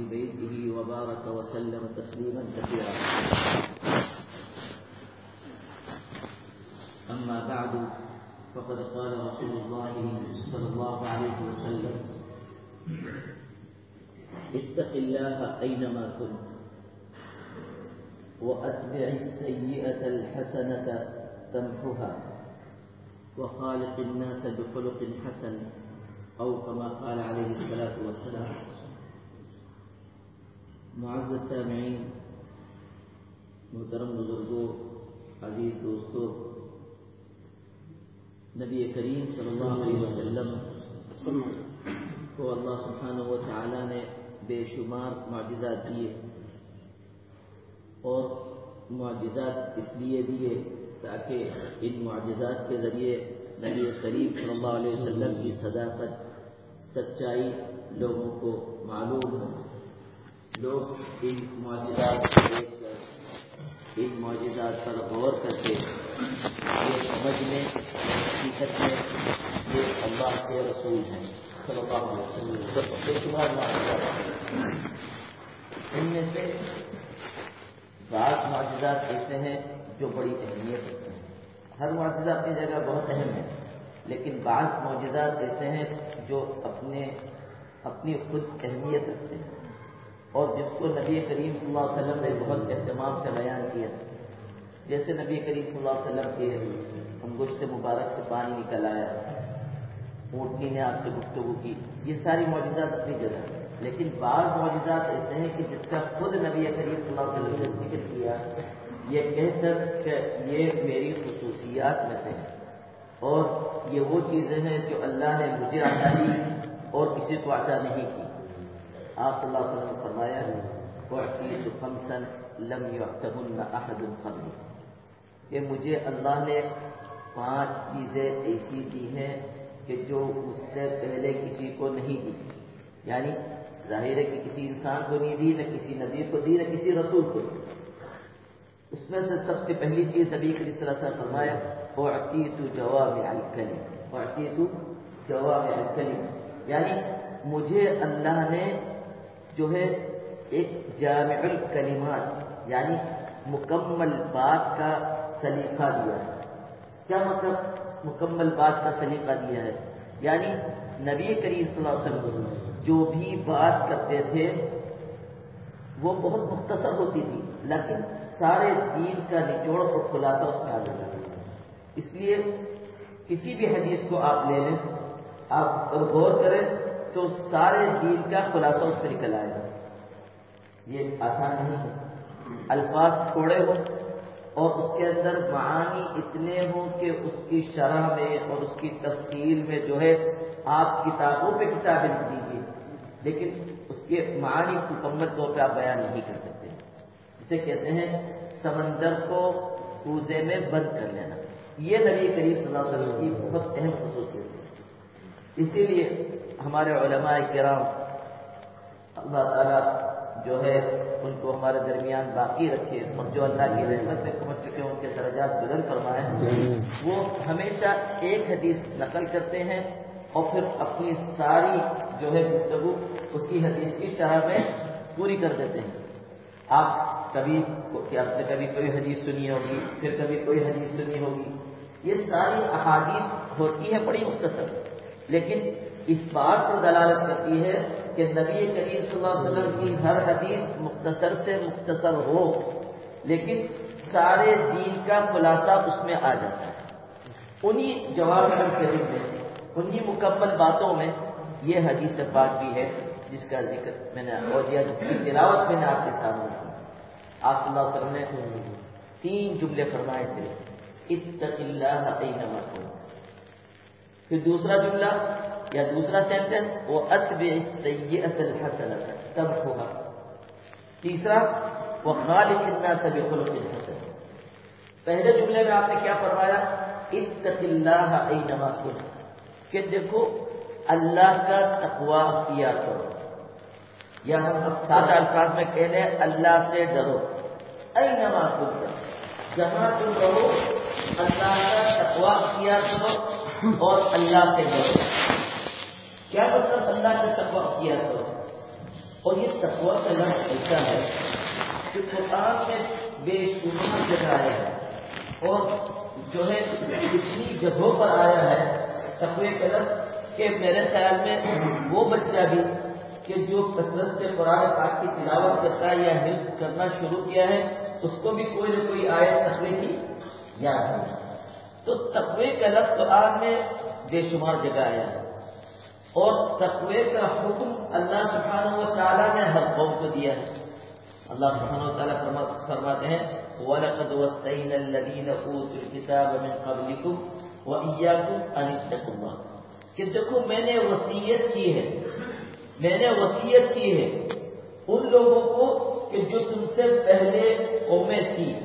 أهل بيته وبارك وسلم تسليما كثيرا. أما بعد، فقد قال رسول الله صلى الله عليه وسلم اتق الله أينما كنت، وأتبع السيئة الحسنة تمحها، وخالق الناس بخلق حسن، أو كما قال عليه الصلاة والسلام معزز سامعین، محترم بزرگوں، عزیز دوستوں، نبی کریم صلی اللہ علیہ وسلم کو اللہ سبحانہ و تعالی نے بے شمار معجزات دیے اور معجزات اس لیے دیے تاکہ ان معجزات کے ذریعے نبی کریم صلی اللہ علیہ وسلم کی صداقت، سچائی لوگوں کو معلوم ہو لوگ ان معجزات کو دیکھ کر ان معجزات پر غور کر کے یہ سمجھ لیں حقیقت میں یہ اللہ کے رسول ہیں۔ صلی اللہ علیہ وسلم۔ بے شمار معجزات ان میں سے بعض معجزات ایسے ہیں جو بڑی اہمیت رکھتے ہیں۔ ہر معجزہ اپنی جگہ بہت اہم ہے، لیکن بعض معجزات ایسے ہیں جو اپنے، اپنی خود اہمیت رکھتے ہیں۔ اور جس کو نبی کریم صلی اللہ علیہ وسلم نے بہت اہتمام سے بیان کیا، جیسے نبی کریم صلی اللہ علیہ وسلم کے انگشت مبارک سے پانی نکل آیا اونٹنی نے آپ سے گفتگو کی، یہ ساری معجزات اپنی جگہ لیکن بعض معجزات ایسے ہیں کہ جس کا خود نبی کریم صلی اللہ علیہ وسلم نے ذکر کیا، یہ کہہ کر کہ یہ میری خصوصیات میں سے ہے اور یہ وہ چیزیں ہیں جو اللہ نے مجھے عطا دی اور کسی کو عطا نہیں کی۔ آپ صلی اللہ علیہ وسلم نے فرمایا وعطیت خمسا لم يعتهن احد قبلی کہ مجھے اللہ نے پانچ چیزیں ایسی دی ہیں کہ جو اس سے پہلے کسی کو نہیں دی۔ یعنی ظاہر ہے کہ کسی انسان کو نہیں دی، نہ کسی نبی کو دی، نہ کسی رسول کو دی۔ اس میں سے سب سے پہلی چیز نبی صلی اللہ علیہ وسلم فرمایا وعطیت جواب الکلم وعطیت جواب الکلم یعنی مجھے اللہ نے جو ہے ایک جامع الکلمات یعنی مکمل بات کا سلیقہ دیا ہے۔ کیا مطلب مکمل بات کا سلیقہ دیا ہے؟ یعنی نبی کریم صلی اللہ علیہ وسلم جو بھی بات کرتے تھے، وہ بہت مختصر ہوتی تھی، لیکن سارے دین کا نچوڑ اور خلاصہ اس میں آ جاتا اس لیے کسی بھی حدیث کو آپ لے لیں، آپ غور کریں۔ تو سارے دین کا خلاصہ اس پہ نکل آئے گا۔ یہ آسان نہیں ہے۔ الفاظ تھوڑے ہوں اور اس کے اندر معانی اتنے ہوں کہ اس کی شرح میں اور اس کی تفصیل میں جو ہے آپ کتابوں پہ کتابیں لکھ دیجیے لیکن اس کے معانی مکمل طور پہ آپ بیان نہیں کر سکتے۔ اسے کہتے ہیں سمندر کو کوزے میں بند کر لینا۔ یہ نبی کریم صلی اللہ علیہ وسلم کی بہت اہم خصوصیت ہے۔ اسی لیے ہمارے علماء کرام اللہ تعالیٰ جو ہے ان کو ہمارے درمیان باقی رکھے اور جو اللہ کی رحمت میں پہنچ چکے ان کے درجات بلند فرمائے۔ وہ ہمیشہ ایک حدیث نقل کرتے ہیں اور پھر اپنی ساری جو ہے گفتگو اسی حدیث کی شرح میں پوری کر دیتے ہیں۔ آپ کبھی آپ نے کبھی کوئی حدیث سنی ہوگی، پھر کبھی کوئی حدیث سنی ہوگی۔ یہ ساری احادیث ہوتی ہے بڑی مختصر۔ لیکن اس بات پر دلالت کرتی ہے کہ نبی کریم صلی اللہ علیہ وسلم کی ہر حدیث مختصر سے مختصر ہو، لیکن سارے دین کا خلاصہ اس میں آ جاتا ہے۔ انہی جواب کریم میں انہی مکمل باتوں میں یہ حدیث پاک بھی ہے، جس کا ذکر میں نے ہو دیا، جس کی تلاوت میں نے آپ کے سامنے کی۔ آپ صلی اللہ علیہ وسلم نے تین جملے فرمائے سے اتق اللہ اینما پھر دوسرا جملہ یا دوسرا سینٹینس وہ اتب سید الحسن تب ہوگا۔ تیسرا، وہ غالب اتنا سب الحسن پہلے جملے میں آپ نے کیا فرمایا؟ اتق اللہ اینما کن کہ دیکھو، اللہ کا تقوا کیا کرو۔ یا ہم اب سادہ الفاظ میں کہہ لیں، اللہ سے ڈرو اینما کن جہاں تم رہو، اللہ کا تقوا کیا کرو۔ اور اللہ سے ڈرو۔ کیا مطلب اللہ سے تقوا کیا کرو اور یہ تقوا کا لفظ ایسا ہے کہ قرآن میں بے شمار جگہ آیا ہے اور جو ہے اتنی جگہوں پر آیا ہے، تقوی کا لفظ کہ میرے خیال میں وہ بچہ بھی کہ جو کثرت سے قرآن پاک کی تلاوت کرتا ہے یا حفظ کرنا شروع کیا ہے، اس کو بھی کوئی نہ کوئی آیت تقوی کی یاد ہے۔ تو تقوی کا لفظ قرآن میں بے شمار جگہ آیا ہے۔ اور تقوی کا حکم اللہ سبحانہ و تعالیٰ نے ہر قوم کو دیا ہے۔ اللہ سبحانہ و تعالیٰ فرماتے ہیں، وَلَقَدْ وَسَّيْنَا الَّذِينَ أُوتُوا الْكِتَابَ مِنْ قَبْلِكُمْ وَإِيَّاكُمْ أَنِ اتَّقُوا اللَّهَ۔ کہ دیکھو، میں نے وصیت کی ہے۔ میں نے وصیت کی ہے ان لوگوں کو کہ جو تم سے پہلے قومیں تھی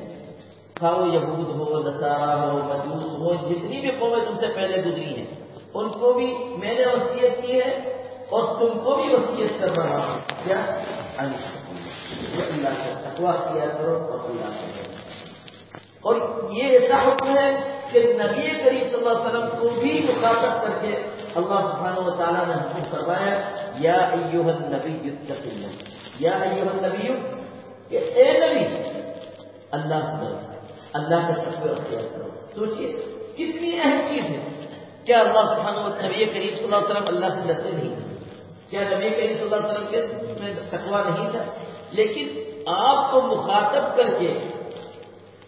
خواہ وہ یہود ہو، نصارہ ہو، مجوس ہو، جتنی بھی قومیں تم سے پہلے گزری ہیں، ان کو بھی میں نے وصیت کی ہے اور تم کو بھی وصیت کر رہا ہوں کیا اللہ۔ کا تقوا کیا کرو اور اللہ سے اور یہ ایسا حکم ہے کہ نبی کریم صلی اللہ علیہ وسلم کو بھی مخاطب کر کے اللہ سبحانہ و تعالیٰ نے حکم کروایا یا ایوہ النبی اتق اللہ۔ یا ایوہ النبی، کہ اے نبی، اللہ سے اللہ کا تقوی اختیار کرو۔ سوچئے، کتنی اہم چیز ہے۔ کیا اللہ سبحانہ و نبی کریم صلی اللہ علیہ وسلم اللہ سے ڈرتے نہیں؟ کیا نبی کریم صلی اللہ علیہ وسلم کے میں تقوا نہیں تھا؟ لیکن آپ کو مخاطب کر کے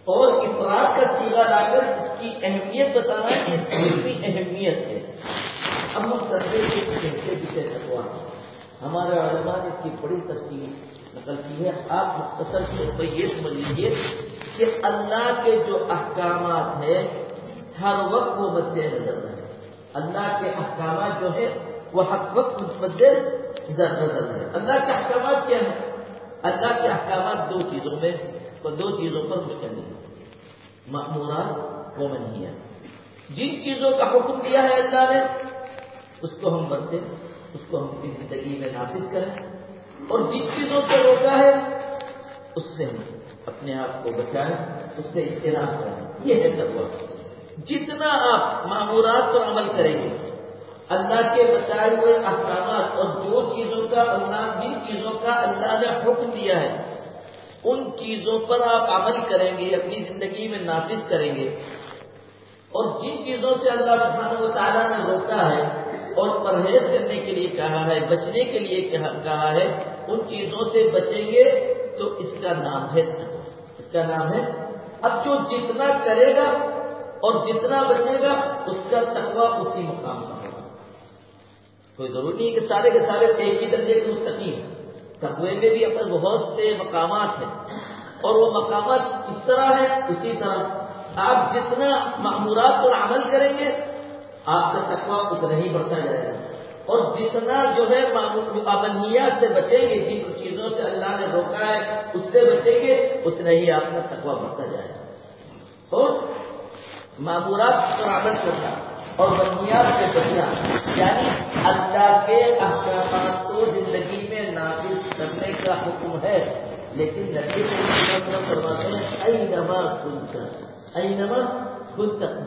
اور افراد کا سیگا لا کر اس کی اہمیت بتانا ہے اس کی کتنی اہمیت ہے۔ اب ہم سردے کے کہتے پیچھے تقوا ہمارے علماء نے اس کی بڑی تفصیل نقل کی ہے۔ آپ مختصر طور پر یہ سمجھ لیجیے کہ اللہ کے جو احکامات ہیں، ہر وقت وہ مد نظر رہے۔ اللہ کے احکامات جو ہے وہ حق وقت مد نظر رہے۔ اللہ کے احکامات کیا ہیں؟ اللہ کے احکامات دو چیزوں میں دو چیزوں پر مشتمل ہے معمورات و منہیات جن چیزوں کا حکم دیا ہے اللہ نے، اس کو ہم برتیں اس کو ہم اپنی زندگی میں نافذ کریں۔ اور جن چیزوں سے روکا ہے، اس سے ہم اپنے آپ کو بچائیں، اس سے اجتناب کریں۔ یہ ہے تقوا جتنا آپ معمورات پر عمل کریں گے، اللہ کے بتائے ہوئے احکامات اور جو چیزوں کا اللہ جن چیزوں کا اللہ نے حکم دیا ہے، ان چیزوں پر آپ عمل کریں گے، اپنی زندگی میں نافذ کریں گے۔ اور جن چیزوں سے اللہ سبحانہ و تعالیٰ نے روکا ہے اور پرہیز کرنے کے لیے کہا ہے، بچنے کے لیے کہا ہے، ان چیزوں سے بچیں گے تو اس کا نام ہے اس کا نام ہے؟ اب جو جتنا کرے گا اور جتنا بچے گا، اس کا تقوی اسی مقام پر ہوگا۔ کوئی ضروری نہیں کہ سارے کے سارے ایک ہی درجے کے مستقیم تقوی میں بھی اپنے بہت سے مقامات ہیں۔ اور وہ مقامات اس طرح ہے اسی طرح۔ آپ جتنا معمورات پر عمل کریں گے، آپ کا تقوی اتنا ہی بڑھتا جائے گا۔ اور جتنا جو ہے پابندیات سے بچیں گے، جن چیزوں سے اللہ نے روکا ہے، اس سے بچیں گے، اتنا ہی آپ کا تقوی بڑھتا جائے گا۔ اور معمورات پر عمل کرنا اور بنیاد سے بچنا یعنی اللہ کے احکامات کو زندگی میں نافذ کرنے کا حکم ہے۔ لیکن نبی فرماتے ہیں ائی نما خود ائی نما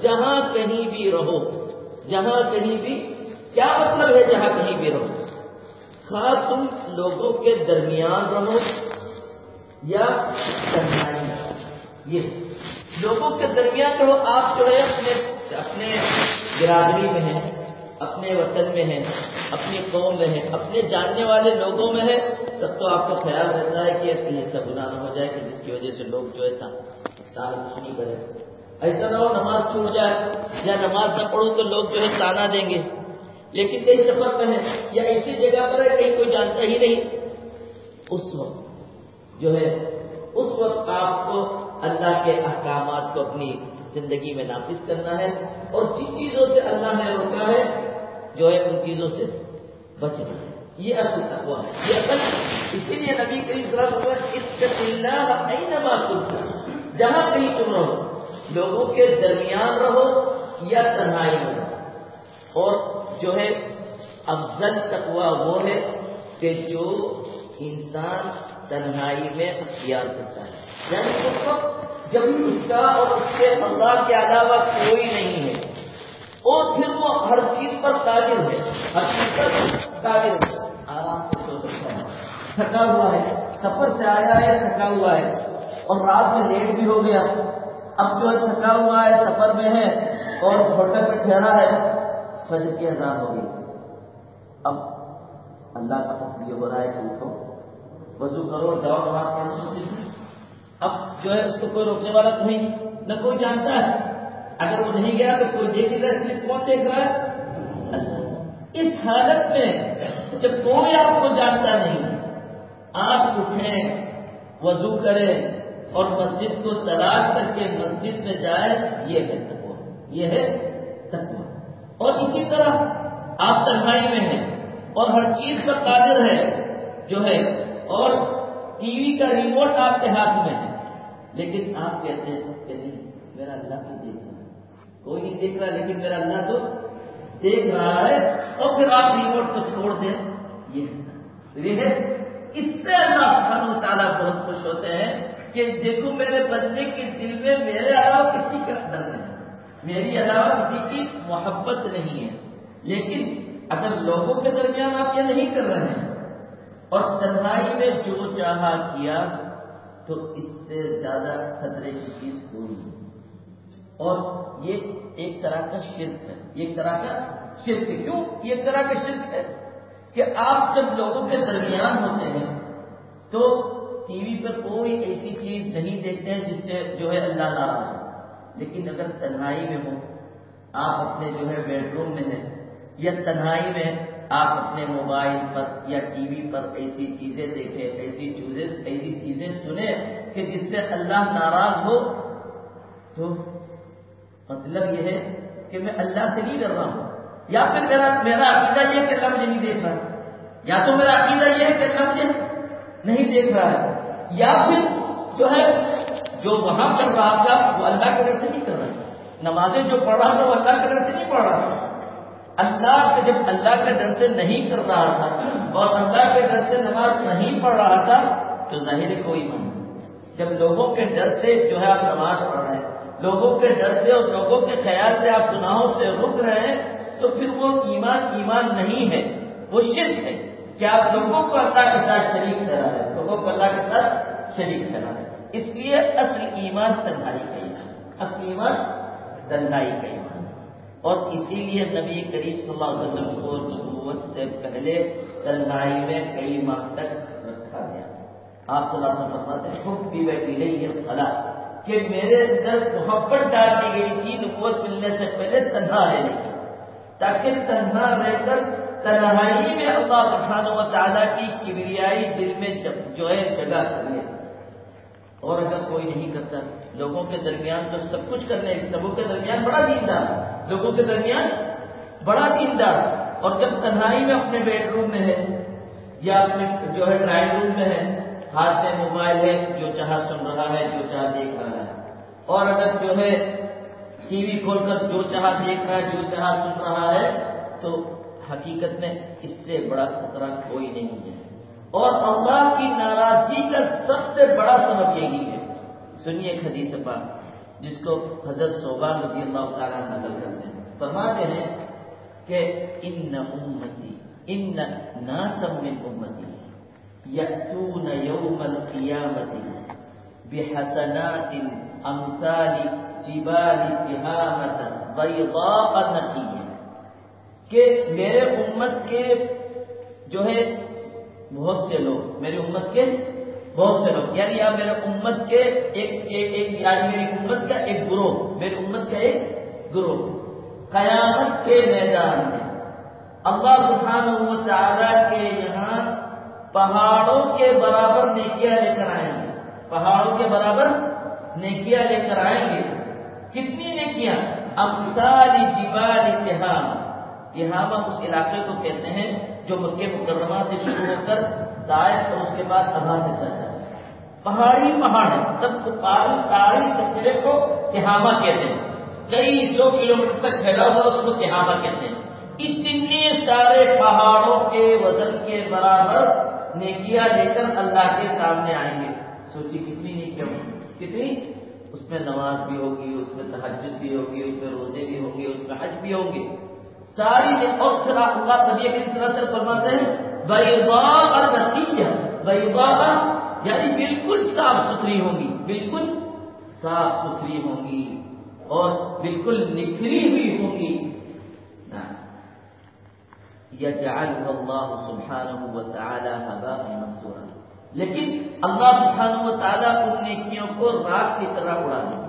جہاں کہیں بھی رہو، جہاں کہیں بھی کیا مطلب ہے جہاں کہیں بھی رہو؟ خاص تم لوگوں کے درمیان رہو یا تنہائی یہ لوگوں کے درمیان رہو، آپ جو ہے اپنے اپنے برادری میں ہیں، اپنے وطن میں ہیں، اپنی قوم میں ہیں، اپنے جاننے والے لوگوں میں ہے تب تو آپ کو خیال رہتا ہے کہ ایسا گناہ نہ ہو جائے، کہ جس کی وجہ سے لوگ جو ہے تانا دشمنی کرے ایسا نہ ہو نماز چھوٹ جائے یا نماز نہ پڑھو تو لوگ جو ہے تانا دیں گے۔ لیکن کئی سفر میں ہے، یا ایسی جگہ پر ہے، کہیں کوئی جانتا ہی نہیں۔ اس وقت جو ہے، اس وقت آپ کو اللہ کے احکامات کو اپنی زندگی میں نافذ کرنا ہے اور جن چیزوں سے اللہ نے روکا ہے، جو ہے، ان چیزوں سے بچنا ہے۔ یہ اصل تقوا ہے۔ یہ اصل اسی لیے نبی کریم صلی اللہ علیہ وسلم جہاں کہیں تم رہو، لوگوں کے درمیان رہو یا تنہائی میں رہو۔ اور جو ہے افضل تقوا وہ ہے کہ جو انسان تنہائی میں اختیار کرتا ہے۔ یعنی اس وقت جب اس کا اور اس کے اللہ کے علاوہ کوئی نہیں ہے، اور پھر وہ ہر چیز پر تاجر ہے، ہر چیز پر تاجر ہے۔ آرام سے سو سکتا ہے۔ تھکا ہوا ہے، سفر سے آیا ہے، تھکا ہوا ہے۔ اور رات میں لیٹ بھی ہو گیا۔ اب جو ہے تھکا ہوا ہے، سفر میں ہے اور ہوٹل پہ ٹھہرا ہے۔ فجر کی ہزار ہو گئی۔ اب اللہ کا حکم یہ ہو رہا ہے کہ اٹھو، وضو کرو جاؤ وہاں اب جو ہے، اس کو کوئی روکنے والا نہیں نہ کوئی جانتا ہے۔ اگر وہ نہیں گیا تو کوئی دیکھے گا، اس لیے کون دیکھ رہا ہے؟ اس حالت میں جب کوئی آپ کو جانتا نہیں، آپ اٹھیں، وضو کریں اور مسجد کو تلاش کر کے مسجد میں جائے یہ ہے تقوا یہ ہے تقوا اور اسی طرح آپ تنہائی میں ہیں اور ہر چیز پر قادر ہے جو ہے، اور ٹی وی کا ریموٹ آپ کے ہاتھ میں ہے۔ لیکن آپ کہتے ہیں، کہ نہیں، میرا اللہ تو دیکھ رہا کوئی نہیں دیکھ رہا، لیکن میرا اللہ تو دیکھ رہا ہے۔ اور پھر آپ ریموٹ کو چھوڑ دیں، یہ ہے۔ اس سے اللہ سبحانہ و تعالیٰ بہت خوش ہوتے ہیں کہ دیکھو، میرے بندے کے دل میں میرے علاوہ کسی کا ڈر نہیں۔ میری علاوہ کسی کی محبت نہیں ہے۔ لیکن اگر لوگوں کے درمیان آپ یہ نہیں کر رہے ہیں اور تنہائی میں جو چاہا کیا، تو اس سے زیادہ خطرے کی چیز کوئی نہیں۔ اور یہ ایک طرح کا شرک ہے۔ ایک طرح کا شرک ہے۔ کیوں؟ یہ طرح کا شرک ہے کہ آپ جب لوگوں کے درمیان ہوتے ہیں، تو ٹی وی پر کوئی ایسی چیز نہیں دیکھتے ہیں جس سے جو ہے اللہ ناراض ہو۔ لیکن اگر تنہائی میں ہو، آپ اپنے جو ہے بیڈ روم میں ہیں، یا تنہائی میں آپ اپنے موبائل پر یا ٹی وی پر ایسی چیزیں دیکھیں، ایسی چیزیں ایسی چیزیں سنیں کہ جس سے اللہ ناراض ہو، تو مطلب یہ ہے کہ میں اللہ سے نہیں ڈر رہا ہوں۔ یا پھر میرا میرا عقیدہ یہ کہ اللہ مجھے نہیں دیکھ رہا یا تو میرا عقیدہ یہ ہے کہ اللہ مجھے نہیں دیکھ رہا ہے۔ یا پھر جو ہے جو وہاں کر رہا تھا، وہ اللہ کے ڈر سے نہیں کر رہا نمازیں جو پڑھ رہا تھا، وہ اللہ کے ڈر سے نہیں پڑھ رہا تھا۔ اللہ کے جب اللہ کے ڈر سے نہیں کر رہا تھا اور اللہ کے ڈر سے نماز نہیں پڑھ رہا تھا، تو ظاہر کوئی من جب لوگوں کے ڈر سے جو ہے آپ نماز پڑھ رہے ہیں، لوگوں کے ڈر سے اور لوگوں کے خیال سے آپ گناہوں سے رک رہے ہیں، تو پھر وہ ایمان ایمان نہیں ہے، وہ شرک ہے۔ کہ آپ لوگوں کو اللہ کے ساتھ شریک کرا ہے لوگوں کو اللہ کے ساتھ شریک کرا ہے اس لیے اصل ایمان تنہائی کا ایمان، اصل ایمان تنہائی کا ایمان۔ اور اسی لیے نبی کریم صلی اللہ علیہ وسلم کو نبوت سے پہلے تنہائی میں کئی ماہ تک رکھا گیا۔ آپ صلی اللہ علیہ وسلم فرماتے خود بھی بیٹھی رہی ہے خلا کہ میرے اندر محبت ڈال دی گئی تھی، نبوت ملنے سے پہلے تنہا رہنے کی۔ تاکہ تنہا رہ کر تنہائی میں اللہ سبحانہ و تعالیٰ کی کبریائی دل میں جو ہے جگہ کر لے اور اگر کوئی نہیں کرتا، لوگوں کے درمیان تو سب کچھ کرنے لوگوں کے درمیان بڑا دیندار، لوگوں کے درمیان بڑا دیندار۔ اور جب تنہائی میں اپنے بیڈ روم میں ہے یا اپنے جو ہے ڈرائنگ روم میں ہے، ہاتھ میں موبائل ہے، جو چاہا سن رہا ہے، جو چاہا دیکھ رہا ہے۔ اور اگر جو ہے ٹی وی کھول کر جو چاہا دیکھ رہا ہے، جو چاہا سن رہا ہے، تو حقیقت میں اس سے بڑا خطرہ کوئی نہیں ہے۔ اور اللہ کی ناراضگی کا سب سے بڑا سبب یہی ہے۔ سنیے حدیث پاک، جس کو حضرت صوبان رضی اللہ تعالیٰ نقل کرتے ہیں۔ فرماتے ہیں کہ ان امتی، ان ناسم من امتی یأتون یوم القیامت بحسنات امثال جبال تہامت بیضاء نقیہ کہ میرے امت کے جو ہے بہت سے لوگ، میری امت کے بہت سے لوگ یعنی آپ میرے امت کے ایک ایک یعنی میری امت کا ایک گروہ، میری امت کا ایک گروہ۔ قیامت کے میدان میں اللہ سبحانہ و تعالی کے یہاں پہاڑوں کے برابر نیکیاں لے کر آئیں گے۔ پہاڑوں کے برابر نیکیاں لے کر آئیں گے۔ کتنی نیکیاں؟ امثال جبال تہام۔ تہامہ اس علاقے کو کہتے ہیں جو مکہ مکرمہ سے شروع ہو کر دائر اور اس کے بعد ابھا سے چلتا ہے۔ پہاڑی پہاڑ ہے سب کو پہاڑی پہاڑی سلسلے کو تہامہ کہتے ہیں۔ کئی سو کلو میٹر تک پھیلا ہوا اس کو تہامہ کہتے ہیں۔ اتنے سارے پہاڑوں کے وزن کے برابر نیکیاں لے کر اللہ کے سامنے آئیں گے۔ سوچی کتنی نیکیاں ہوں۔ کتنی؟ اس میں نماز بھی ہوگی، اس میں تحجد بھی ہوگی، اس میں روزے بھی ہوں گے، اس میں حج بھی ہوں گے۔ ساری نے اور پھر آپ اللہ نبی کریم صلی اللہ علیہ وسلم فرماتے ہیں بیضاء نقیہ بیضاء یعنی بالکل صاف ستھری ہوں گی، بالکل صاف ستھری ہوں گی اور بالکل نکھری ہوئی ہوں گی۔ يجعله الله سبحانه وتعالى هباء منصورا لیکن اللہ سبحانہ و تعالیٰ ان نیکیوں کو رات کی طرح اڑا دیں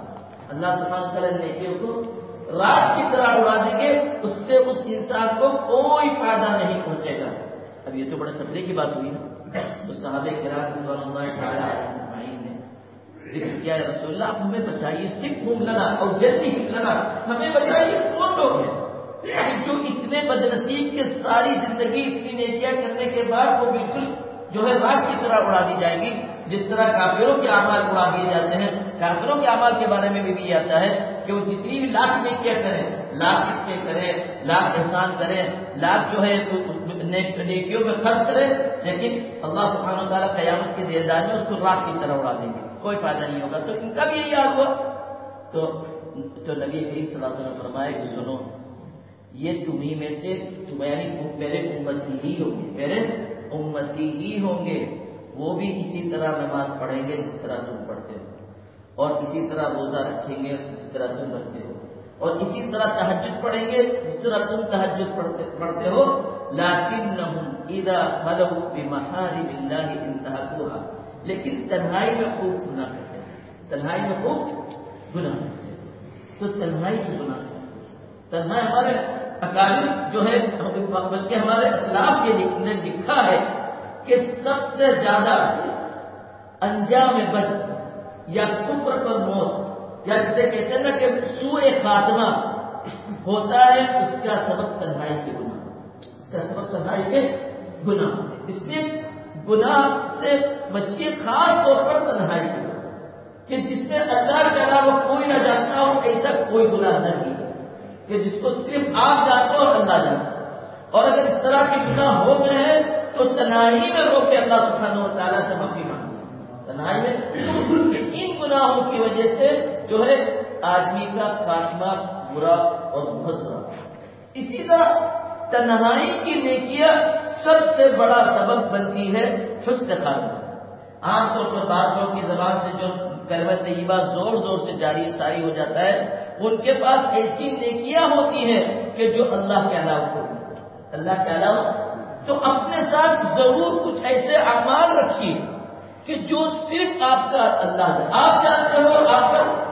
اللہ سبحانہ و تعالیٰ نیکیوں کو رات کی طرح اڑا دیں گے، اس سے اس انسان کو کوئی فائدہ نہیں پہنچے گا۔ اب یہ تو بڑے خطرے کی بات ہوئی نا۔ تو صحابہ کرام نے ذکر کیا ہے رسول اللہ، آپ ہمیں بتائیے، سکھ گھوم لنا اور جیسی لنا ہمیں بتائیے کون لوگ ہیں؟ یعنی جو اتنے بد نصیب کے ساری زندگی اتنی نیکیاں کرنے کے بعد وہ بالکل جو ہے رات کی طرح اڑا دی جائے گی۔ جس طرح کافروں کے اعمال اڑا دیے جاتے ہیں۔ کافروں کے اعمال کے بارے میں بھی بھی آتا ہے کہ وہ جتنی بھی لاکھ نیکیاں کریں لاکھ نیکیاں کریں لاکھ احسان کریں لاکھ جو ہے نیکیوں میں خرچ کریں لیکن اللہ سبحانہ و تعالیٰ قیامت کے دیدار میں اس کو رات کی طرح اڑا دیں گے۔ کوئی فائدہ نہیں ہوگا۔ تو ان کا بھی یہی حال ہوا۔ تو تو نبی کریم صلی اللہ علیہ وسلم فرمائے کہ سنو، یہ تمہیں میں سے یعنی پہلے امتی ہی ہوں گے۔ پہلے امتی ہی ہوں گے۔ وہ بھی اسی طرح نماز پڑھیں گے جس طرح تم پڑھتے ہو۔ اور اسی طرح روزہ رکھیں گے۔ طرح تم رکھتے ہو۔ اور اسی طرح تحجد پڑھیں گے، جس طرح تم تحجد پڑھتے پڑھتے ہو۔ لاکن اذا اللہ انتہا لیکن تنہائی میں خوب گناہ کرتے ہیں۔ تنہائی میں خوب گناہ کرتے ہیں۔ تو تنہائی سے گناہ تنہائی ہمارے اکابر جو ہے بلکہ ہمارے اسلاف کے نے لکھا ہے کہ سب سے زیادہ انجام بد یا کفر پر موت یا جسے کہتے ہیں نا کہ سوئے خاتمہ ہوتا ہے اس کا سبق تنہائی کے گناہ۔ اس کا سبق تنہائی کے گناہ۔ اس لیے گناہ سے بچیے خاص طور پر تنہائی کے کہ جس میں اللہ کے علاوہ کوئی نہ جانتا ہو ایسا کوئی گناہ نہیں کہ جس کو صرف آپ جانتے ہو اور اللہ جانتے اور اگر اس طرح کے گناہ ہو گئے ہیں، تو تنہائی میں رو کے اللہ سبحانہ و تعالیٰ سے معافی مانگے تنہائی میں ان گناہوں کی وجہ سے جو ہے آدمی کا خاتمہ، برا اور بہت برا۔ اسی طرح تنہائی کی نیکیاں سب سے بڑا سبب بنتی ہے حسن خاتمہ۔ عام طور پر بعض لوگوں کی زبان سے جو کلمہ طیبہ زور زور سے جاری ساری ہو جاتا ہے، ان کے پاس ایسی نیکیاں ہوتی ہیں کہ جو اللہ کے علاوہ کو اللہ کے علاوہ تو اپنے ساتھ ضرور کچھ ایسے اعمال رکھیے کہ جو صرف آپ کا، اللہ ہے آپ جانتے ہو آپ کا۔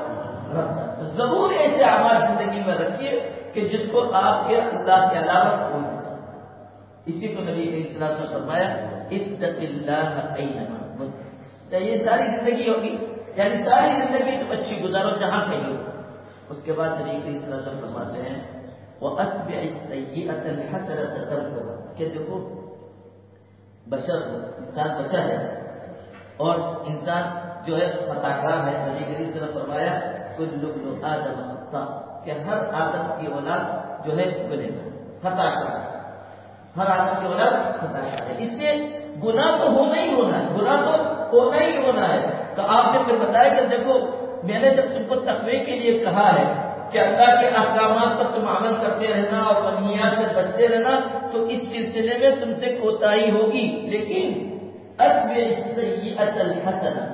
ضرور ایسے اعمال زندگی میں رکھیے کہ جس کو آپ کے اللہ کے علاوہ کوئی اسی کو نبی علیہ السلام نے فرمایا، اتق اللہ یہ ساری زندگی ہوگی؟ یعنی ساری زندگی تم اچھی گزارو جہاں کہیں ہو۔ اس کے بعد نبی علیہ السلام فرماتے ہیں وہ اتبع السیئۃ الحسنۃ کہ دیکھو، بشر، انسان بشر ہے۔ اور انسان جو ہے خطا کار ہے۔ نبی کریم صلی فرمایا کل ابن آدم خطا کہ ہر آدم کی اولاد جو ہے گنہ خطا کار ہر آدم کی اولاد خطا کار ہے۔ اس سے گناہ تو ہونا ہی ہونا ہے۔ گناہ تو ہونا ہی ہونا ہے۔ تو آپ نے پھر بتایا کہ دیکھو، میں نے جب تم کو تقوی کے لیے کہا ہے کہ اللہ کے احکامات پر تم عمل کرتے رہنا اور منہیات سے بچتے رہنا، تو اس سلسلے میں تم سے کوتاہی ہوگی۔ لیکن الحسن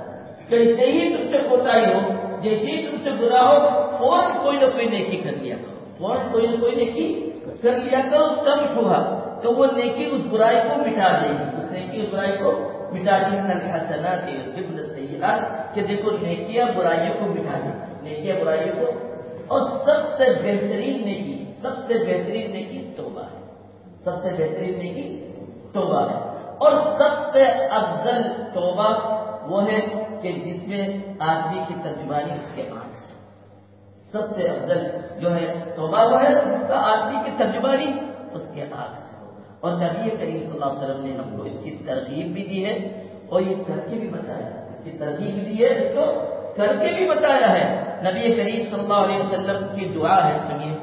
جیسے ہی تم سے کوتاہی ہو جیسے ہی تم سے برا ہو، فوراً کوئی نہ کوئی نیکی کر لیا فوراً کوئی نہ کوئی نیکی کر لیا کرو کم چھوا تو وہ نیکی اس برائی کو مٹا دے گی۔ اس نیکی اس برائی کو مٹا دی الحسنات ابن سیئات کہ دیکھو نیکیاں برائیوں کو مٹا دیں نیکیاں برائیوں کو۔ اور سب سے بہترین نیکی، سب سے بہترین نیکی توبہ ہے۔ سب سے بہترین نیکی توبہ ہے۔ اور سب سے افضل توبہ وہ ہے کہ جس میں آدمی کی ترجمانی اس کے آنکھ سے۔ سب سے افضل جو ہے توبہ وہ ہے، جس کا آدمی کی ترجمانی اس کے آنکھ سے ہو اور نبی کریم صلی اللہ علیہ وسلم نے ہم کو اس کی ترغیب بھی دی ہے اور یہ کر کے بھی بتایا۔ اس کی ترغیب دی ہے، اس کو کر کے بھی بتایا ہے۔ نبی کریم صلی اللہ علیہ وسلم کی دعا ہے، سنیے۔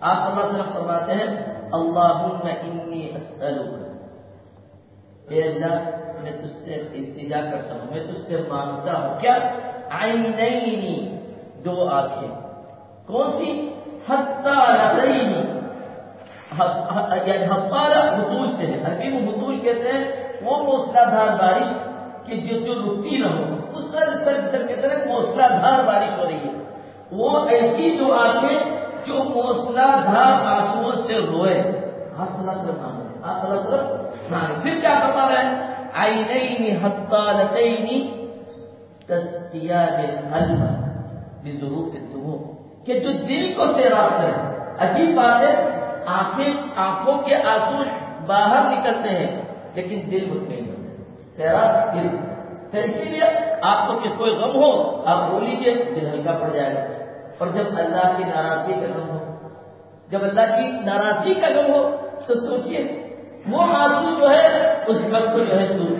آپ صلی اللہ علیہ وسلم فرماتے ہیں، اللہم انی اسألک۔ اے اللہ میں تجھ سے التجا کرتا ہوں، میں تجھ سے مانگتا ہوں۔ کیا؟ عینینی دو آنکھیں۔ کون سی؟ حتی یعنی حتالہ حضول سے ہے۔ عربی میں حضول کہتے ہیں، وہ موسلا دھار بارش کہ جو جو رکتی نہ ہو۔ اس سر سر سر کے طرح موسلا دھار بارش ہو رہی ہے۔ وہ ایسی جو آنکھیں جو موسلا دھار آنسو سے روئے آپ اللہ طرف نہ ہوئے آپ اللہ طرف پھر کیا کرتا رہے آئی نہیں ہتھا لتئی تسیا ضرور کہ جو دل کو سیراب کرے عجیب بات ہے، آنکھیں، آنکھوں کے آنسو باہر نکلتے ہیں، لیکن دل مطمئن ہوتے سیراب دل۔ سر اسی لیے آپ کو کہ کوئی غم ہو، آپ بول لیجیے دل ہلکا پڑ جائے گا۔ اور جب اللہ کی ناراضگی کا غم ہو، جب اللہ کی ناراضگی کا غم ہو، تو سوچیے وہ آنسو جو ہے، اس وقت جو ہے دور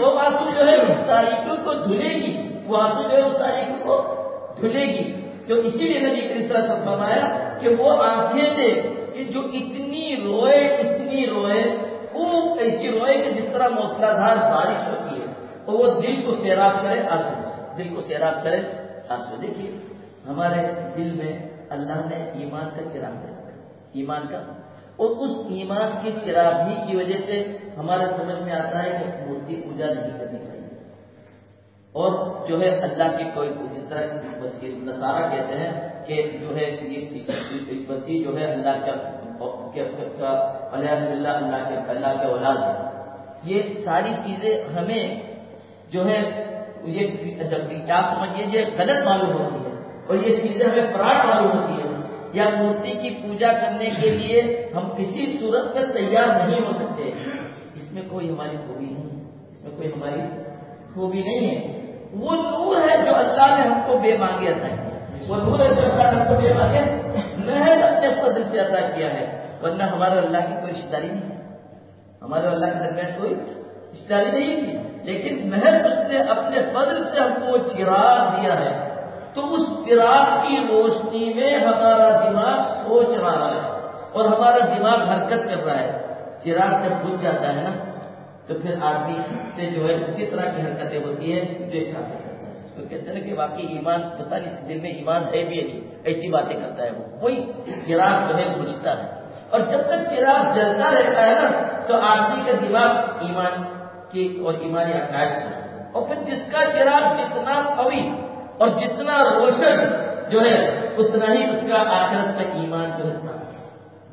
وہ آنسو جو ہے، اس تاریخوں کو دھلے گی۔ وہ آنسو جو ہے، اس تاریخ کو دھلے گی۔ جو اسی لیے نبی کرسا سب فرمایا کہ وہ آنکھیں تھے کہ جو اتنی روئے اتنی روئے، خوب ایسی روئے کہ جس طرح موسلا دھار بارش ہوتی ہے اور وہ دل کو سیراب کرے، آنسو، دل کو سیراب کرے، آنسو۔ دیکھیے، ہمارے دل میں اللہ نے ایمان کا چراغ دیا ایمان کا اور اس ایمان کی چراغی کی وجہ سے ہمارے سمجھ میں آتا ہے کہ مورتی پوجا نہیں کرنی چاہیے۔ اور جو ہے اللہ کی کوئی جس طرح نصارہ کہتے ہیں کہ جو ہے یہ مسیح جو ہے اللہ کا اللہ اللہ کے اللہ کے اولاد ہے یہ ساری چیزیں ہمیں جو ہے یہ جب کیا سمجھیے غلط معلوم ہوتی ہے اور یہ چیزیں ہمیں فراڈ معلوم ہوتی ہے یا مورتی کی پوجا کرنے کے لیے ہم کسی صورت میں تیار نہیں ہو سکتے۔ اس میں کوئی ہماری خوبی نہیں اس میں کوئی ہماری خوبی نہیں ہے۔ وہ نور ہے جو اللہ نے ہم کو بے مانگے عطا کیا۔ وہ نور ہے جو اللہ نے ہم کو بے مانگے محض اپنے فضل سے عطا کیا ہے۔ ورنہ ہمارے اللہ کی کوئی رشتے داری نہیں۔ ہمارے اللہ کے درمیان کوئی رشتے داری نہیں تھی۔ لیکن محض اس نے اپنے فضل سے ہم کو وہ چراغ دیا ہے۔ تو اس چراغ کی روشنی میں ہمارا دماغ سوچ رہا ہے اور ہمارا دماغ حرکت کر رہا ہے۔ چراغ جب بج جاتا ہے نا، تو پھر آدمی سے جو ہے اسی طرح کی حرکتیں ہوتی ہیں جو ایک ہے۔ تو کہتے ہیں کہ واقعی ایمان پتا نہیں اس دل میں ایمان ہے بھی نہیں، ایسی باتیں کرتا ہے وہ۔ کوئی چراغ جو ہے بجھتا ہے۔ اور جب تک چراغ جلتا رہتا ہے نا، تو آدمی کا دماغ ایمان کی اور ایمانی عقائد اور پھر جس کا چراغ جتنا قوی اور جتنا روشن جو ہے، اتنا ہی اس کا آخرت میں ایمان جو ہے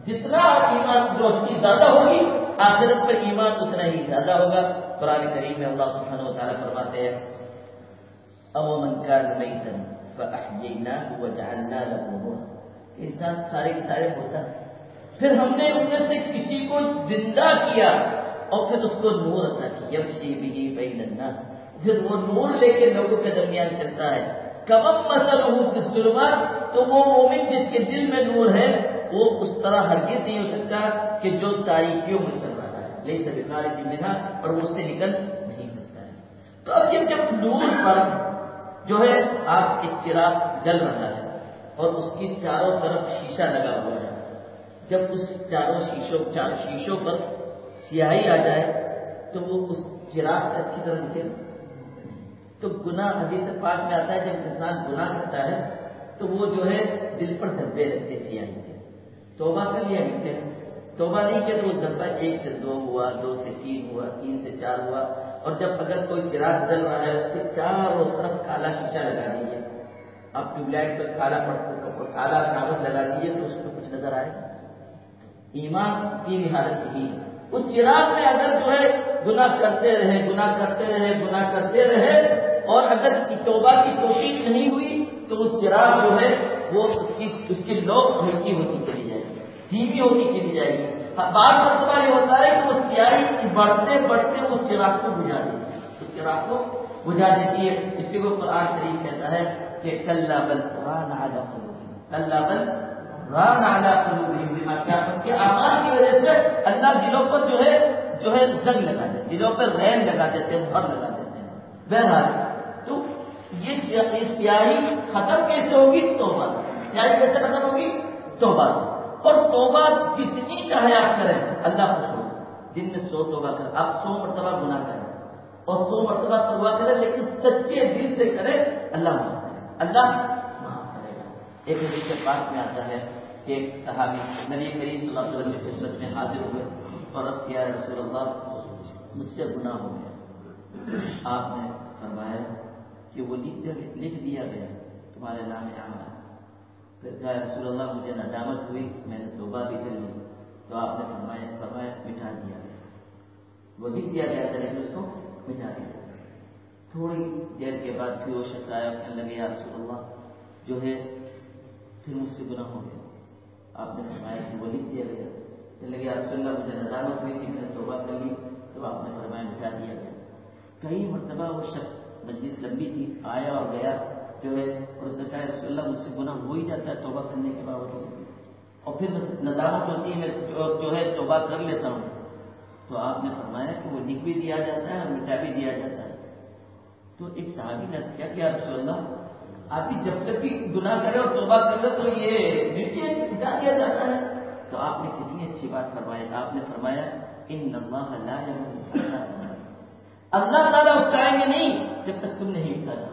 جتنا ایمان روشنی زیادہ ہوگی، آخرت پر ایمان اتنا ہی زیادہ ہوگا۔ قرآن کریم میں اللہ سبحانہ و تعالیٰ فرماتے ہیں امن کا انسان سارے کے سارے ہوتا پھر ہم نے ان میں سے کسی کو زندہ کیا اور پھر اس کو نور عطا کیا۔ یمشی بھی بین الناس۔ پھر وہ نور لے کے لوگوں کے درمیان چلتا ہے۔ کبم مسل ہوں ظلمات تو وہ مومن جس کے دل میں نور ہے، وہ اس طرح ہرگز نہیں ہو سکتا کہ جو تاریخیوں میں چل رہا ہے۔ لے سب خارج منا اور وہ اس سے نکل نہیں سکتا ہے۔ تو اب جب جب نور پر جو ہے آپ ایک چراغ جل رہا ہے، اور اس کی چاروں طرف شیشہ لگا ہوا ہے۔ جب اس چاروں شیشوں چاروں شیشوں پر سیاہی آ جائے، تو وہ اس چراغ سے اچھی طرح دکھے تو گناہ حدیث پاک میں آتا ہے، جب انسان گناہ کرتا ہے، تو وہ جو ہے دل پر دھبے رہتے سیاہی کے توبہ کر لیا کہتے ہیں توبہ نہیں کہ تو وہ دھبا ایک سے دو ہوا، دو سے تین ہوا، تین سے چار ہوا۔ اور جب اگر کوئی چراغ جل رہا ہے، اس کے چاروں طرف کالا شیشہ لگا دیجیے آپ ٹیوب لائٹ پہ کالا کالا کاغذ لگا دیجیے تو اس میں کچھ نظر آئے۔ ایمان کی حالت یہی ہے اس چراغ میں اگر جو ہے گناہ کرتے رہے، گناہ کرتے رہے، گناہ کرتے رہے اور اگر توبہ کی کوشش نہیں ہوئی تو اس چراغ جو ہے وہ اس کی اس کی لو ہلکی ہوتی چلی جائے گی، دھیمی ہوتی چلی جائے گی۔ ہاں، بار مرتبہ یہ ہوتا ہے کہ وہ سیاہی بڑھتے بڑھتے اس چراغ کو بجھا دیتی ہے۔ اس چراغ کو بجھا دیتی ہے۔ اس کے وہ قرآن شریف کہتا ہے کہ کل بل ران آجا کل بل ران آجا کے آمار کی وجہ سے اللہ دلوں پر جو ہے جو ہے زنگ لگا دیتے دلوں پر رین لگا دیتے ہیں، بھر لگا دیتے ہیں۔ بہرحال یہ سیاہی ختم کیسے ہوگی؟ توبہ۔ سیاہی کیسے ختم ہوگی؟ توبہ۔ اور توبہ جتنی چاہے آپ کریں، اللہ خوش ہو دن میں سو توبہ کریں۔ آپ سو مرتبہ گناہ کریں۔ اور سو مرتبہ توبہ کریں، لیکن سچے دل سے کریں، اللہ معاف اللہ معاف کرے۔ گا ایک حدیث کے پاس میں آتا ہے کہ ایک صحابی نبی کریم صلی اللہ علیہ وسلم کی خدمت میں حاضر ہوئے اور رس کیا رسول اللہ، مجھ سے گناہ ہو گیا۔ آپ نے فرمایا کہ وہ لکھ لکھ دیا گیا تمہارے نام عمل پھر کہا رسول اللہ، مجھے ندامت ہوئی، میں نے توبہ بھی کر لی۔ تو آپ نے فرمایا فرمایا مٹا دیا گیا۔ وہ لکھ دیا گیا تھا، لیکن اس کو مٹا دیا تھوڑی دیر کے بعد پھر وہ شخص آیا، کہنے لگے، یا رسول اللہ، جو ہے، پھر مجھ سے گناہ ہو گیا۔ آپ نے فرمایا کہ وہ لکھ دیا گیا۔ کہنے لگے، یا رسول اللہ، مجھے ندامت ہوئی تھی میں نے توبہ کر لی۔ تو آپ نے فرمایا مٹا دیا گیا۔ کئی مرتبہ وہ شخص مجلس لمبی تھی، آیا اور گیا، جو ہے، اور اس نے کہا، رسول اللہ، مجھ سے گناہ ہو ہی جاتا ہے توبہ کرنے کے باوجود اور پھر ندامت ہوتی ہے، میں جو ہے، توبہ کر لیتا ہوں۔ تو آپ نے فرمایا کہ وہ لکھ بھی دیا جاتا ہے اور مٹا بھی دیا جاتا ہے۔ تو ایک صحابی نے کیا کیا، رسول اللہ؟ آپ کی جب تک بھی گناہ کرے اور توبہ کر لے تو یہ مٹا دیا جاتا ہے۔ تو آپ نے کتنی اچھی بات فرمائی۔ آپ نے فرمایا، ان اللہ اللہ تعالیٰ اٹھائیں گے نہیں، جب تک تم نہیں اٹھا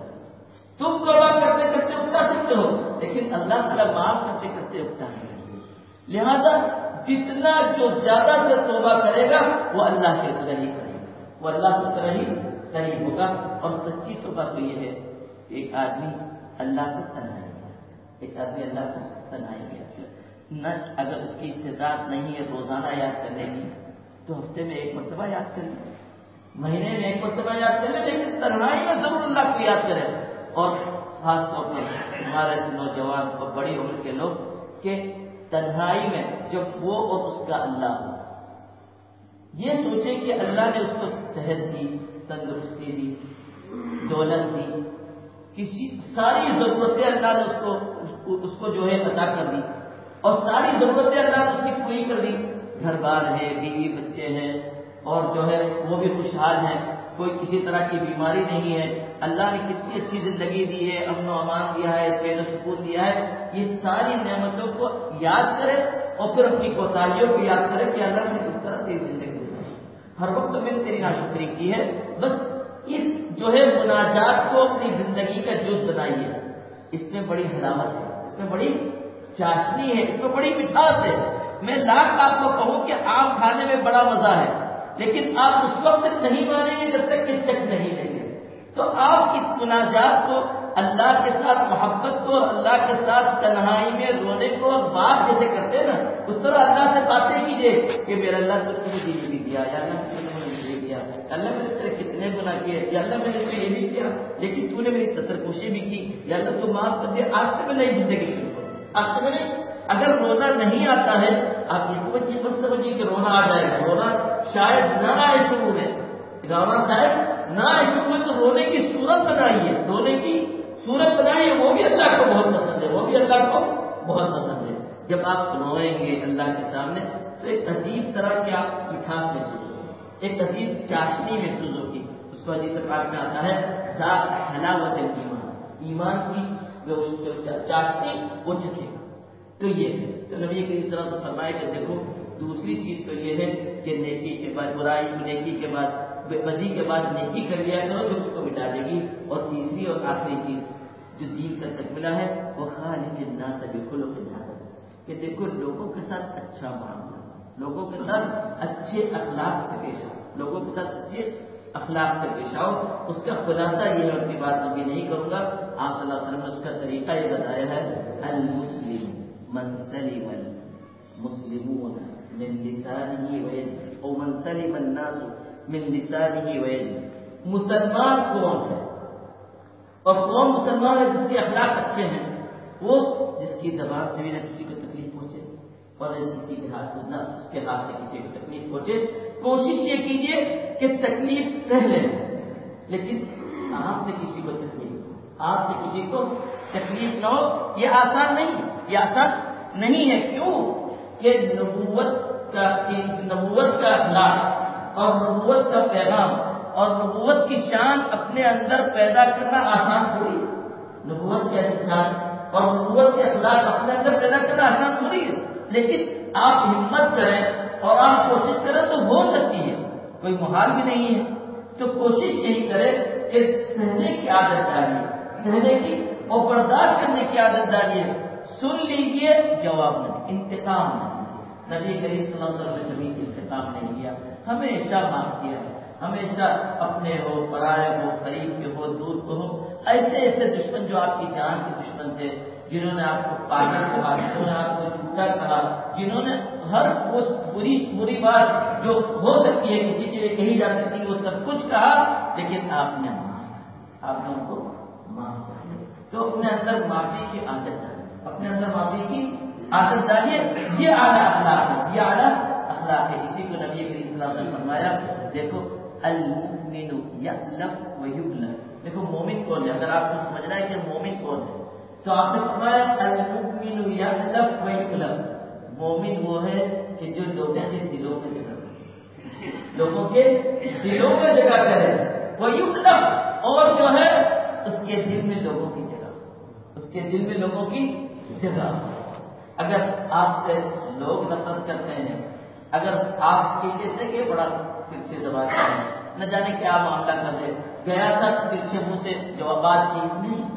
تم توبہ کرتے کرتے اٹھا سکتے ہو لیکن اللہ تعالیٰ معاف کرتے کرتے اٹھائیں گے لہذا جتنا جو زیادہ سے توبہ کرے گا، وہ اللہ کے طرح ہی کرے گا۔ وہ اللہ کی طرح ہی قریب ہوگا۔ اور سچی توبہ تو یہ ہے ایک آدمی اللہ کو تنہائی گیا ایک آدمی اللہ کو تنہائی گیا نہ اگر اس کی استطاعت نہیں ہے، روزانہ یاد کرنے کی، تو ہفتے میں ایک مرتبہ یاد کر لیں مہینے میں ایک مرتبہ یاد کر لیں، لیکن تنہائی میں ضرور اللہ کو یاد کرے اور خاص طور پر ہمارے نوجوان اور بڑی عمر کے لوگ کہ تنہائی میں جب وہ اور اس کا اللہ ہو یہ سوچے کہ اللہ نے اس کو صحت دی، تندرستی دی، دولت دی، کسی ساری ضرورتیں اللہ نے اس کو اس کو جو ہے عطا کر دی۔ اور ساری ضرورتیں اللہ نے اس کی پوری کر دی۔ گھر بار ہے، بیوی، بچے اور جو ہے وہ بھی خوشحال ہیں۔ کوئی کسی طرح کی بیماری نہیں ہے۔ اللہ نے کتنی اچھی زندگی دی ہے، امن و امان دیا ہے چین و سکون دیا ہے۔ یہ ساری نعمتوں کو یاد کرے اور پھر اپنی کوتاہیوں کو یاد کرے کہ اللہ نے کس طرح تیری زندگی گزاری۔ ہر وقت میں نے تیری ناشکری کی ہے۔ بس اس جو ہے مناجات کو اپنی زندگی کا جز بنائیے۔ اس میں بڑی حلاوت ہے، اس میں بڑی چاشنی ہے، اس میں بڑی مٹھاس ہے۔ میں لاکھ آپ کو کہوں کہ آم کھانے میں بڑا مزہ ہے۔ لیکن آپ اس وقت نہیں مانیں گے جب تک کہ چک نہیں لیں گے۔ تو آپ اس مناجات کو اللہ کے ساتھ محبت کو اور اللہ کے ساتھ تنہائی میں رونے کو اور بات جیسے کرتے ہیں نا، اس طرح اللہ سے باتیں کیجیے کہ میرا اللہ تو تمہیں دل بھی دیا، یا اللہ نے دیا اللہ میں نے تیرے کتنے گنا کیے، یا اللہ میں نے تو یہ بھی کیا، لیکن تو نے میری ستر کوشی بھی کی، یا اللہ تو معاف کر دیا آج سے میں نئی زندگی شروع آج سے میں نے اگر رونا نہیں آتا ہے، آپ یہ سمجھیے بس سمجھیے کہ رونا آ جائے گا رونا شاید نہ آئے شروع میں۔ رونا شاید نہ آئے شروع میں تو رونے کی صورت بنائیے رونے کی صورت بنائیے وہ بھی اللہ کو بہت پسند ہے، وہ بھی اللہ کو بہت پسند ہے۔ جب آپ روئیں گے اللہ کے سامنے، تو ایک عجیب طرح کی آپ مٹھاس محسوس ہوگی ایک عجیب چاشنی محسوس ہوگی اس کو عجیب پاک میں آتا ہے، ذات حلاوت ایمان ایمان کی جو چاشنی وہ چکے تو یہ ہے۔ تو نبی کی طرح سے فرمائے کہ دیکھو دوسری چیز تو یہ ہے کہ نیکی کے بعد برائی، نیکی کے بعد بدی کے بعد نیکی کر لیا کرو جو اس کو مٹا دے گی۔ اور تیسری اور آخری چیز جو دین کا تکملہ ہے، وہ خالق الناس بخلق الناس کہ دیکھو، لوگوں کے ساتھ اچھا معاملہ، لوگوں کے ساتھ اچھے اخلاق سے پیش آؤ۔ لوگوں کے ساتھ اچھے اخلاق سے پیش آؤ۔ اس کا خلاصہ یہ ہے اپنی بات ابھی نہیں کروں گا۔ آپ صلی اللہ علیہ وسلم نے اس کا طریقہ یہ بتایا ہے، المسلم من المسلمون۔ من لسانه ويده او من سلم الناس من لسانه ويده. مسلمان کون ہے؟ اور کون مسلمان ہے جس کے اخلاق اچھے ہیں؟ وہ جس کی زبان سے بھی نہ کسی کو تکلیف پہنچے، اور کسی کے ہاتھ نہ اس کے ہاتھ سے کسی کو تکلیف پہنچے۔ کوشش یہ کیجیے کہ تکلیف سہ لیں لیکن آپ سے کسی کو تکلیف آپ سے کسی کو تکلیف نہ ہو، یہ آسان نہیں یہ آسان نہیں ہے۔ کیوں؟ کہ نبوت کا نبوت کا اخلاق اور نبوت کا پیغام اور نبوت کی شان اپنے اندر پیدا کرنا آسان تھوڑی نبوت کے شان اور نبوت کے اخلاق اپنے اندر پیدا کرنا آسان تھوڑی ہے۔ لیکن آپ ہمت کریں اور آپ کوشش کریں تو ہو سکتی ہے۔ کوئی محال بھی نہیں ہے۔ تو کوشش یہی کرے کہ سہنے کی عادت ڈالیے۔ سہنے کی اور برداشت کرنے کی عادت ڈالیے۔ سن لیجیے جواب نہیں انتقام نہیں نبی کریم صلی اللہ علیہ وسلم نے کبھی انتقام نہیں کیا۔ ہمیشہ معاف کیا۔ ہے ہمیشہ اپنے ہو، پرائے ہو، قریب کے ہو، دور کو ہو۔ ایسے ایسے دشمن جو آپ کی جان کے دشمن تھے، جنہوں نے آپ کو پاگل کہا، جنہوں نے آپ کو جھوٹا کہا، جنہوں نے ہر وہ بری بری بات جو ہو سکتی ہے، کسی کے لیے کہی جا سکتی ہے، وہ سب کچھ کہا، لیکن آپ نے مانا آپ نے ان کو معاف کر تو اپنے اندر معافی کی عادت ڈالی اپنے اندر معافی کی عادت ڈالیے یہ اعلیٰ اخلاق ہے یہ اعلیٰ اخلاق ہے اسی کو نبی علیہ السلام نے فرمایا دیکھو المؤمن یألف و دیکھو مومن کون ہے اگر آپ کو سمجھنا ہے کہ مومن کون ہے تو آپ نے فرمایا المؤمن یألف و مومن وہ ہے کہ جو لوگوں کے دلوں میں جگہ لوگوں کے دلوں میں جگہ کرے وہ اور جو ہے اس کے دل میں لوگوں کی جگہ اس کے دل میں لوگوں کی جگہ اگر آپ سے لوگ نفرت کرتے ہیں، اگر آپ کے کہتے کہ بڑا ترچے زبان ہے، نہ جانے کیا معاملہ کر دے۔ گیا تھا ترچے منہ سے جوابات کی، نہیں،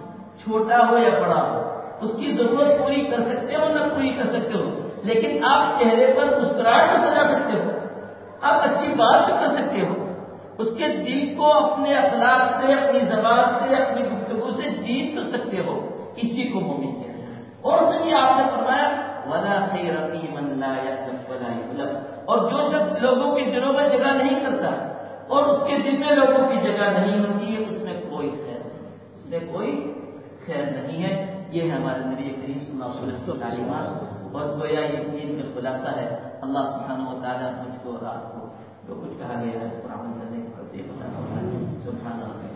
چھوٹا ہو یا بڑا ہو، اس کی ضرورت پوری کر سکتے ہو نہ پوری کر سکتے ہو، لیکن آپ چہرے پر مسکراہٹ کو سجا سکتے ہو۔ آپ اچھی بات بھی کر سکتے ہو۔ اس کے دل کو اپنے اخلاق سے، اپنی زبان سے، اپنی گفتگو سے جیت تو سکتے ہو۔ اسی کو مومن کیا اور سنیے آپ نے فرمایا، ولا خیر فی من لا یعلم ولا یعلم اور جو شخص لوگوں کے دلوں میں جگہ نہیں کرتا اور اس کے دل میں لوگوں کی جگہ نہیں ہوتی ہے اس میں کوئی خیر نہیں اس میں کوئی خیر نہیں ہے۔ یہ ہے ہمارے نبی کریم صلی اللہ علیہ وسلم تعلیمات۔ اور گویا یہ دین کا خلاصہ ہے، اللہ سبحانہ و تعالیٰ مجھ کو اور آپ کو جو کچھ کہا گیا ہے اس پر عمل کرنے کو کرتے سبحان اللہ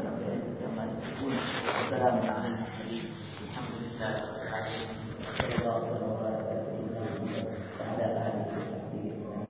ہماری السلام علیکم۔ الحمد للہ